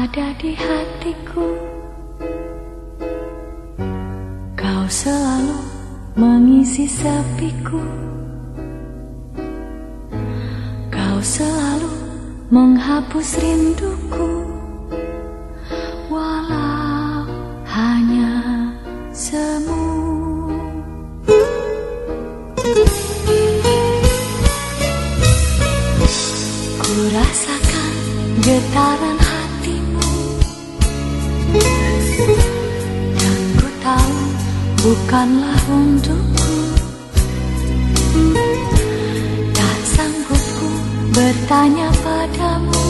Ada di hatiku. Kau selalu mengisi sepiku Kau selalu menghapus rinduku. Walau hanya semu. Ku rasakan getaran bukanlah untukku. Tak sanggup ku bertanya padamu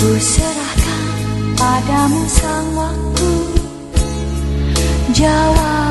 Ku serahkan padamu sang waktu. Jawab